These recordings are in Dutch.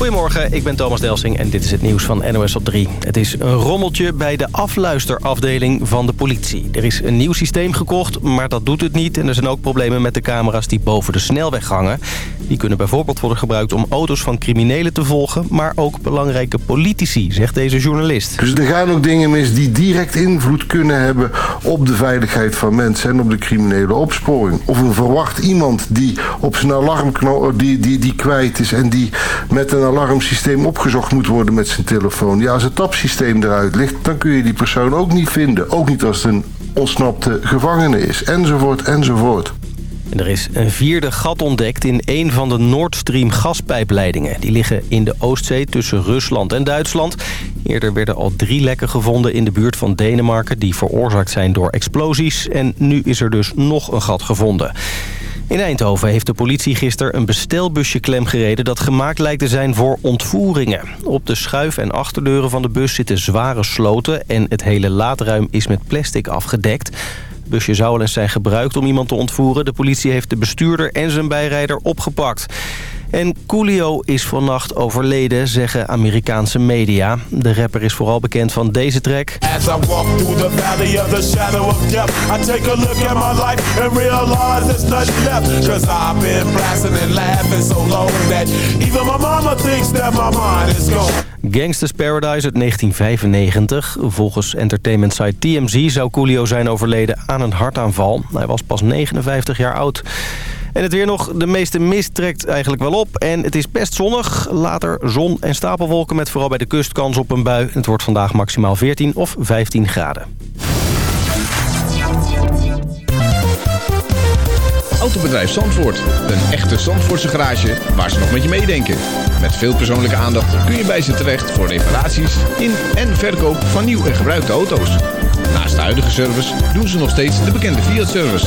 Goedemorgen, ik ben Thomas Delsing en dit is het nieuws van NOS op 3. Het is een rommeltje bij de afluisterafdeling van de politie. Er is een nieuw systeem gekocht, maar dat doet het niet. En er zijn ook problemen met de camera's die boven de snelweg hangen. Die kunnen bijvoorbeeld worden gebruikt om auto's van criminelen te volgen... maar ook belangrijke politici, zegt deze journalist. Dus er gaan ook dingen mis die direct invloed kunnen hebben... op de veiligheid van mensen en op de criminele opsporing. Of een verwacht iemand die op zijn alarmknop die, die, die kwijt is... en die met een alarmsysteem opgezocht moet worden met zijn telefoon. Ja, als het tapsysteem eruit ligt, dan kun je die persoon ook niet vinden. Ook niet als het een ontsnapte gevangene is. Enzovoort, enzovoort. En er is een vierde gat ontdekt in een van de Nord Stream gaspijpleidingen. Die liggen in de Oostzee tussen Rusland en Duitsland. Eerder werden al drie lekken gevonden in de buurt van Denemarken... die veroorzaakt zijn door explosies. En nu is er dus nog een gat gevonden. In Eindhoven heeft de politie gisteren een bestelbusje klemgereden... dat gemaakt lijkt te zijn voor ontvoeringen. Op de schuif- en achterdeuren van de bus zitten zware sloten... en het hele laadruim is met plastic afgedekt. Het busje zou al eens zijn gebruikt om iemand te ontvoeren. De politie heeft de bestuurder en zijn bijrijder opgepakt. En Coolio is vannacht overleden, zeggen Amerikaanse media. De rapper is vooral bekend van deze track. As I walk through the valley of the shadow of death, I take a look at my life and realize there's nothing left. Cause I've been blasting and laughing so long that even my mama thinks that my mind is gone. Gangsters Paradise uit 1995. Volgens entertainment site TMZ zou Coolio zijn overleden aan een hartaanval. Hij was pas 59 jaar oud. En het weer nog, de meeste mist trekt eigenlijk wel op. En het is best zonnig. Later zon en stapelwolken met vooral bij de kust kans op een bui. Het wordt vandaag maximaal 14 of 15 graden. Autobedrijf Zandvoort. Een echte Zandvoortse garage waar ze nog met je meedenken. Met veel persoonlijke aandacht kun je bij ze terecht voor reparaties in en verkoop van nieuw en gebruikte auto's. Naast de huidige service doen ze nog steeds de bekende Fiat-service.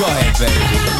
Go ahead, baby.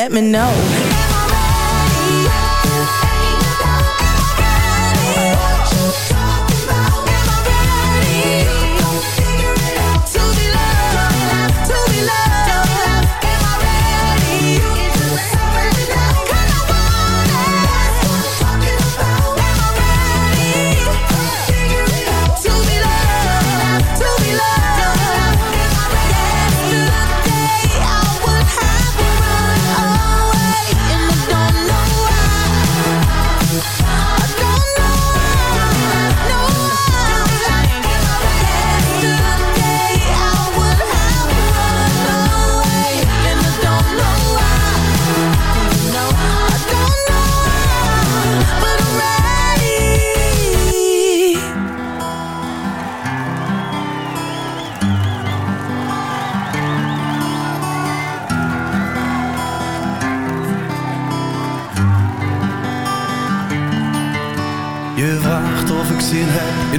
let me know.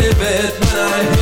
it when I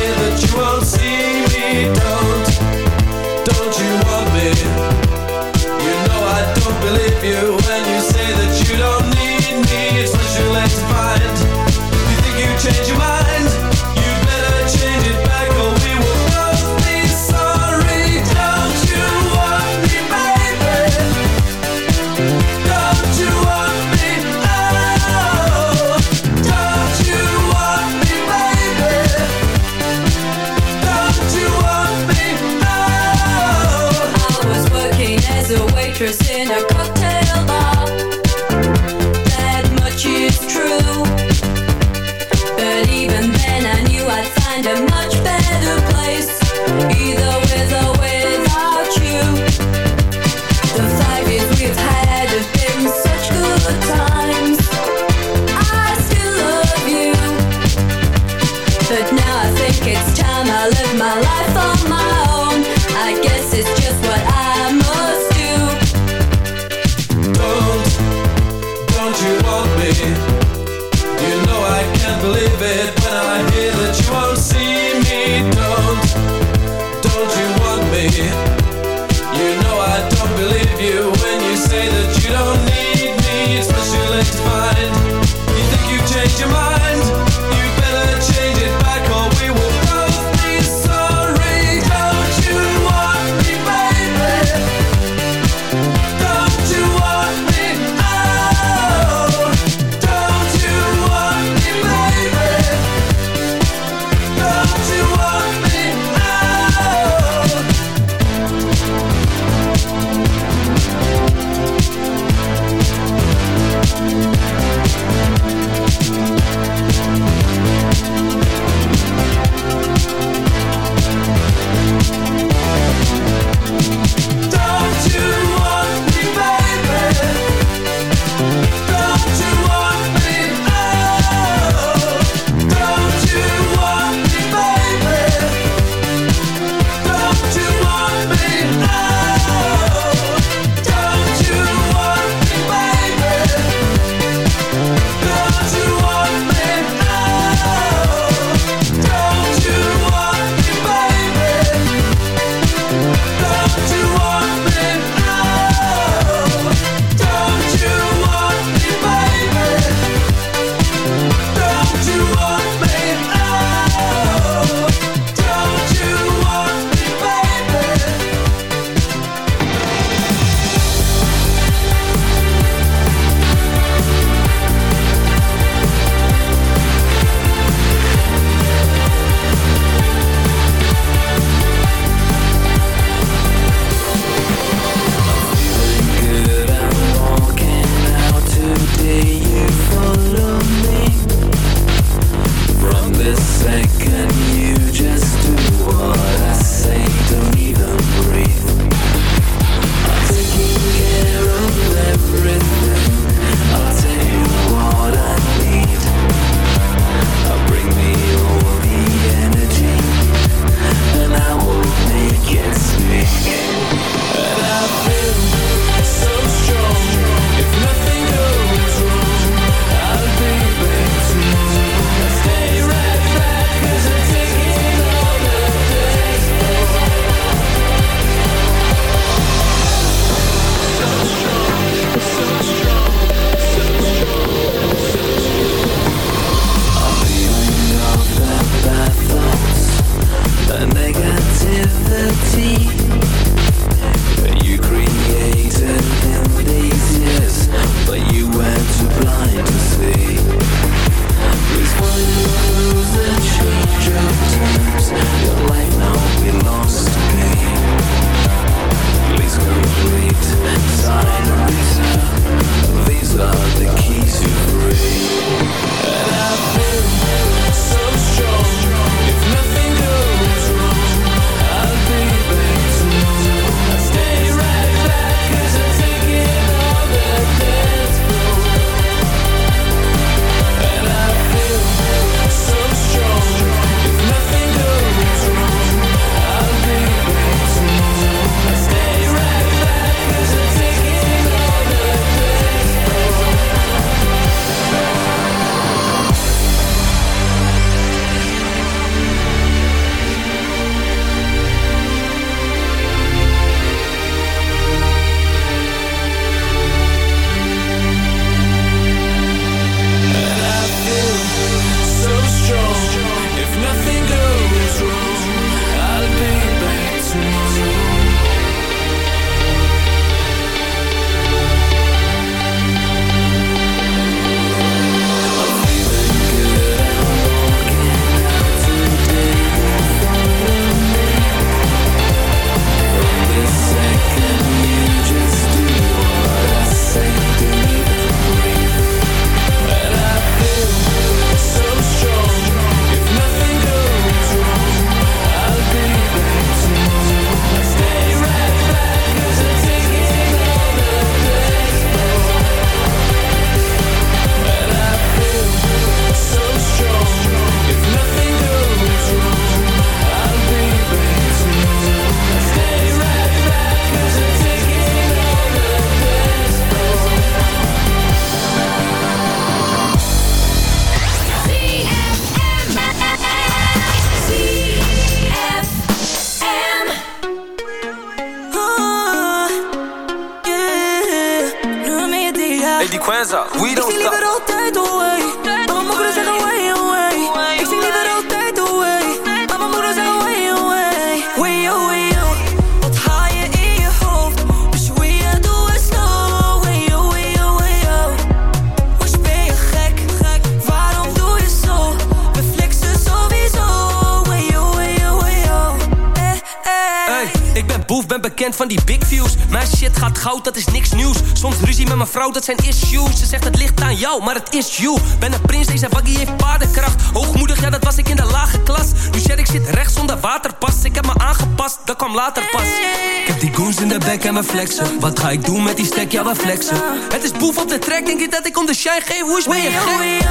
Wat ga ik doen met die stek, ja we flexen Het is boef op de trek, denk je dat ik om de shine geef Hoe is ben je gek?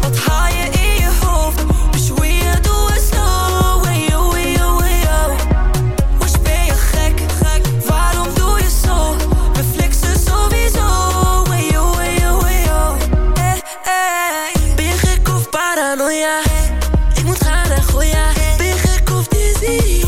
Wat ga je in je hoofd? Dus we doe doet slow Wee-oh, ben je gek? Waarom doe je zo? We flexen sowieso Wee-oh, wee-oh, wee-oh. Ben je gek of paranoia? Ik moet gaan naar Goya Ben je gek of dizzy?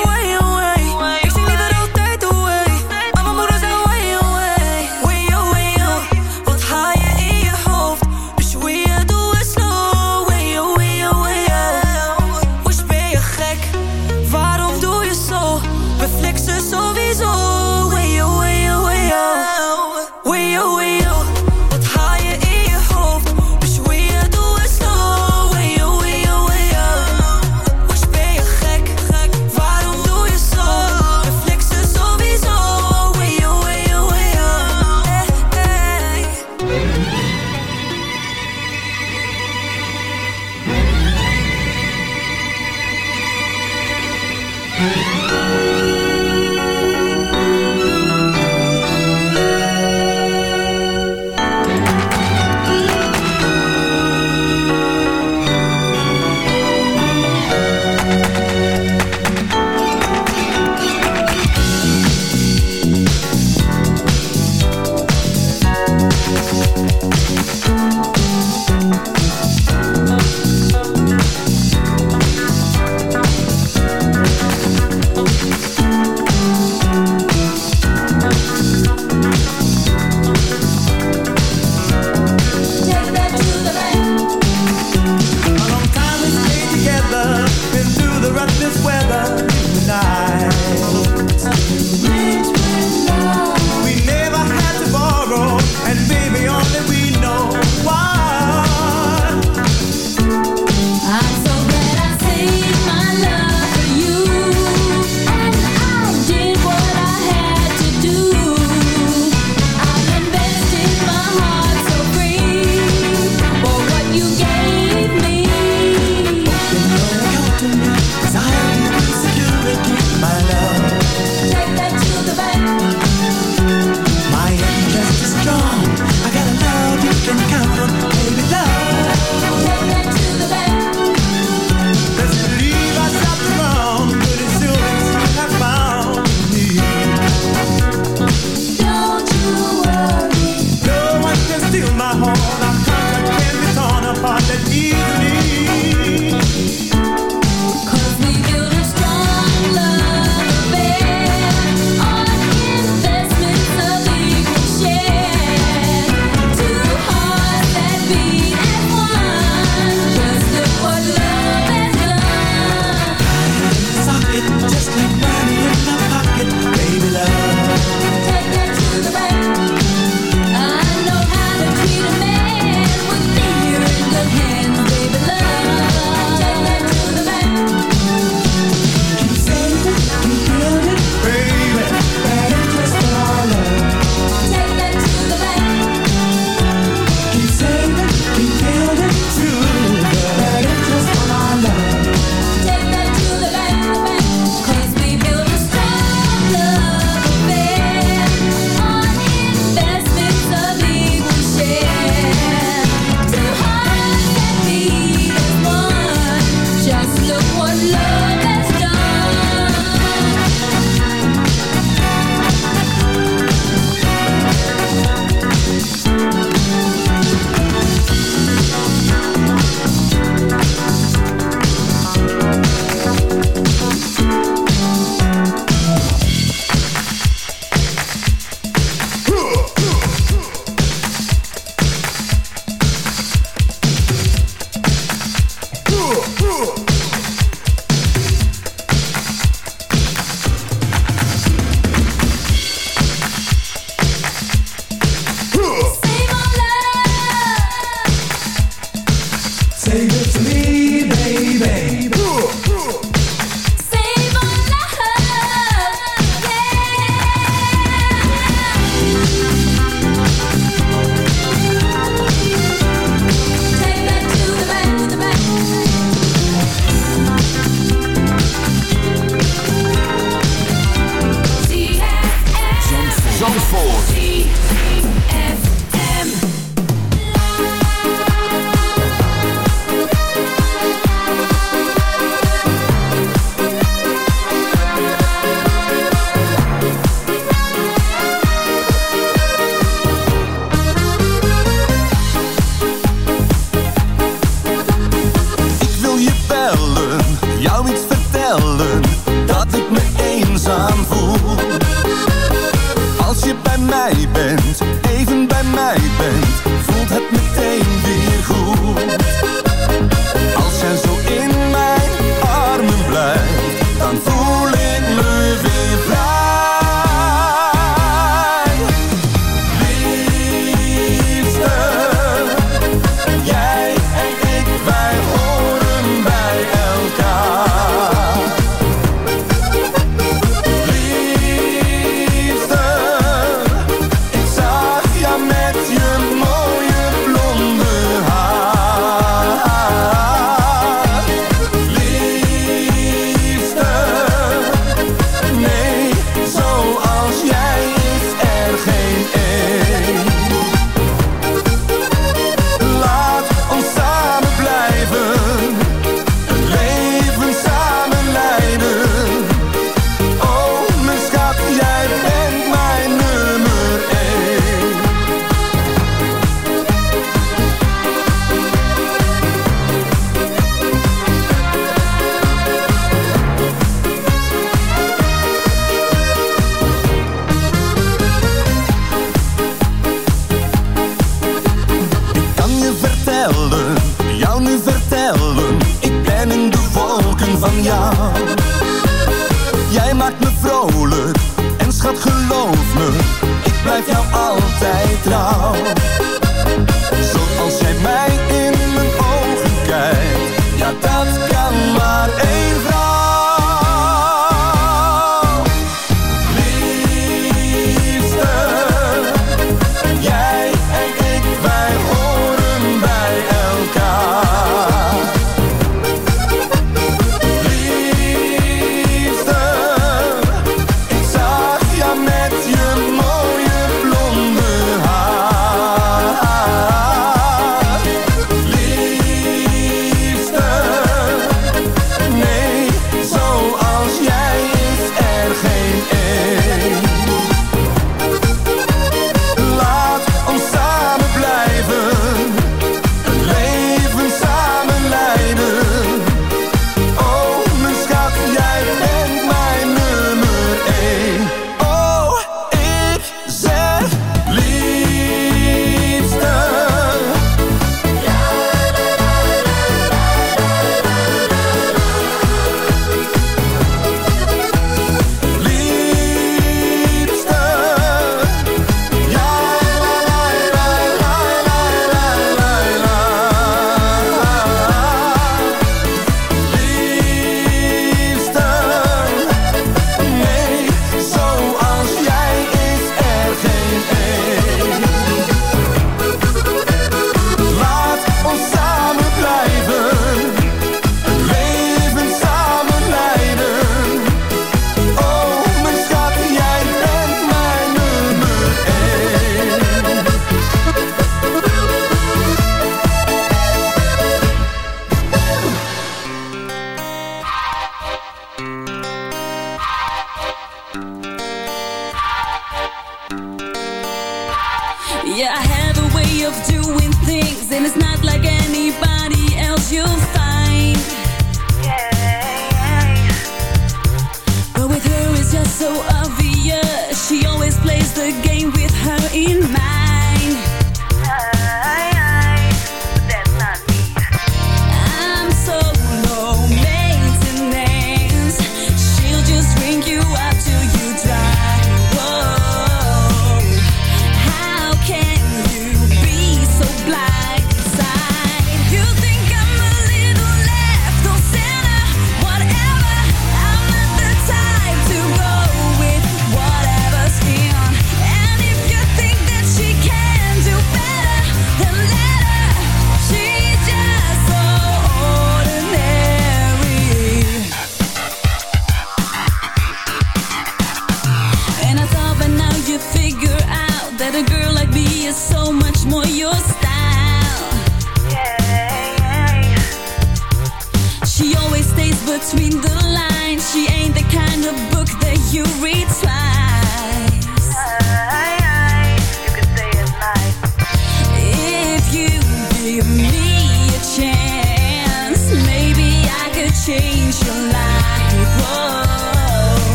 aan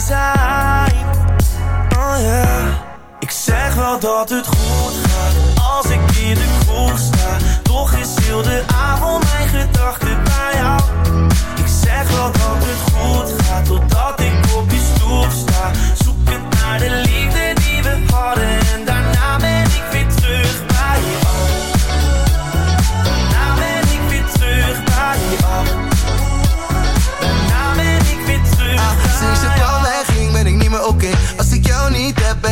Zijn. Oh yeah. Ik zeg wel dat het goed gaat als ik in de kroeg sta. Toch is heel de avond mijn gedachten bij jou. Ik zeg wel dat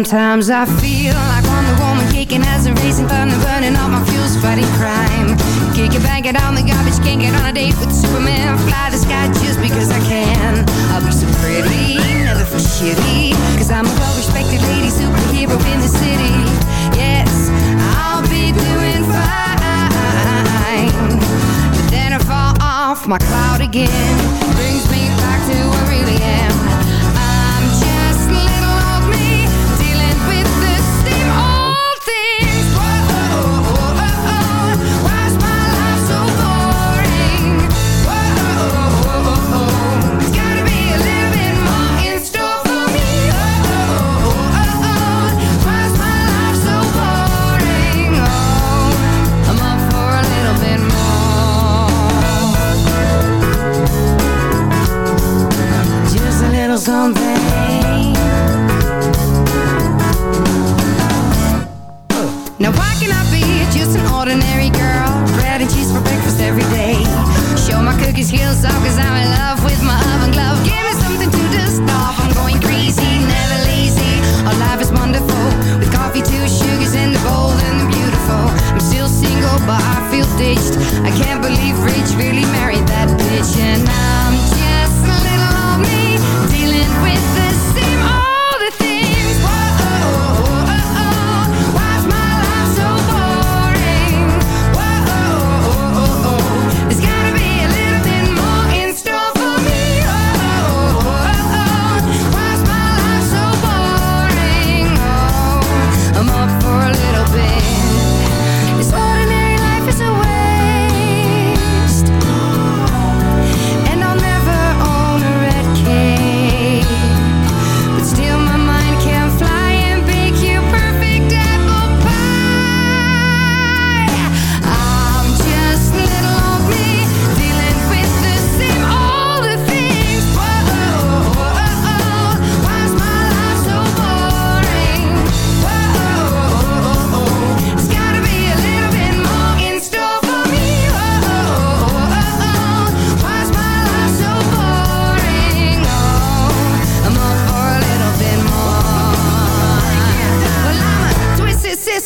Sometimes I feel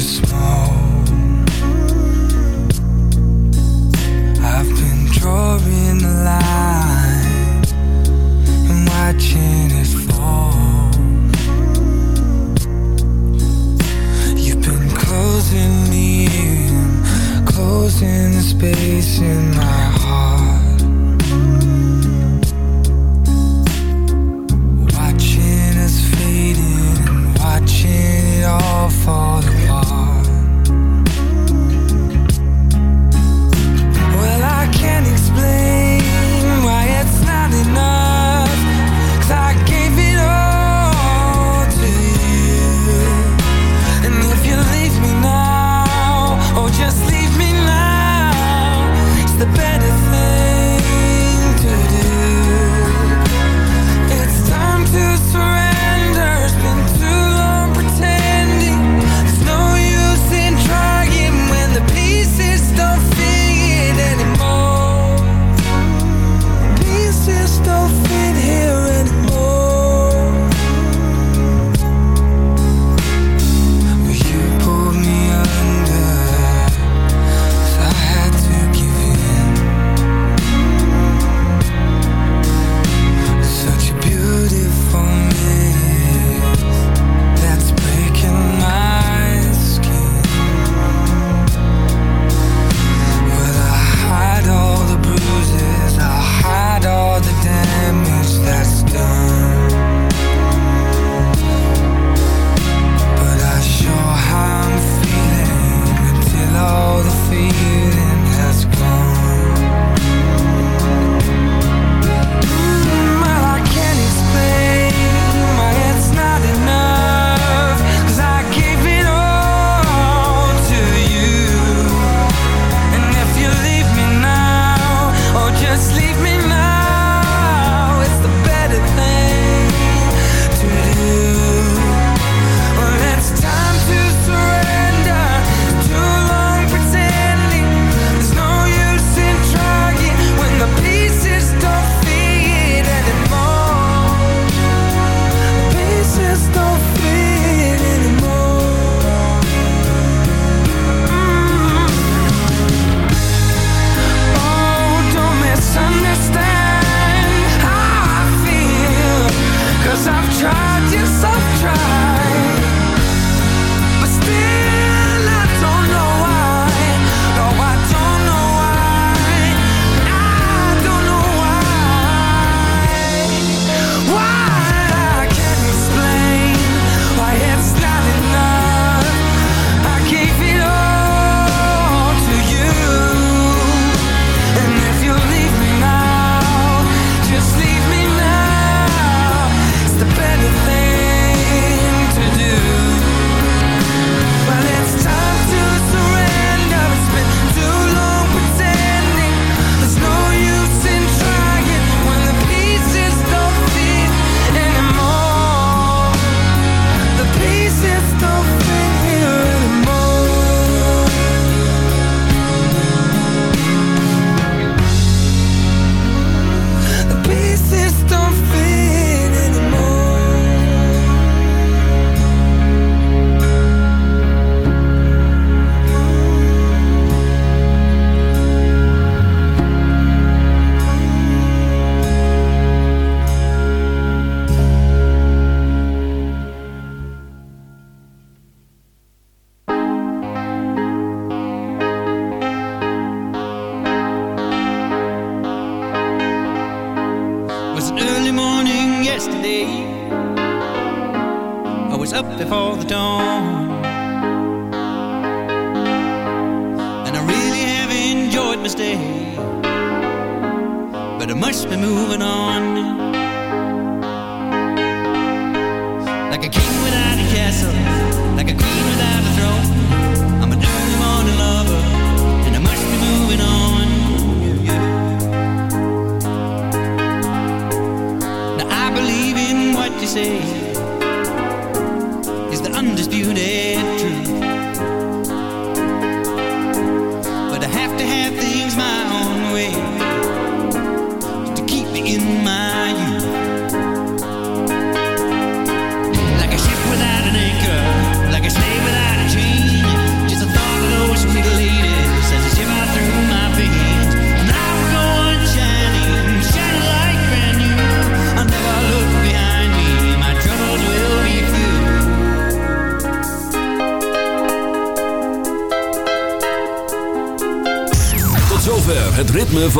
small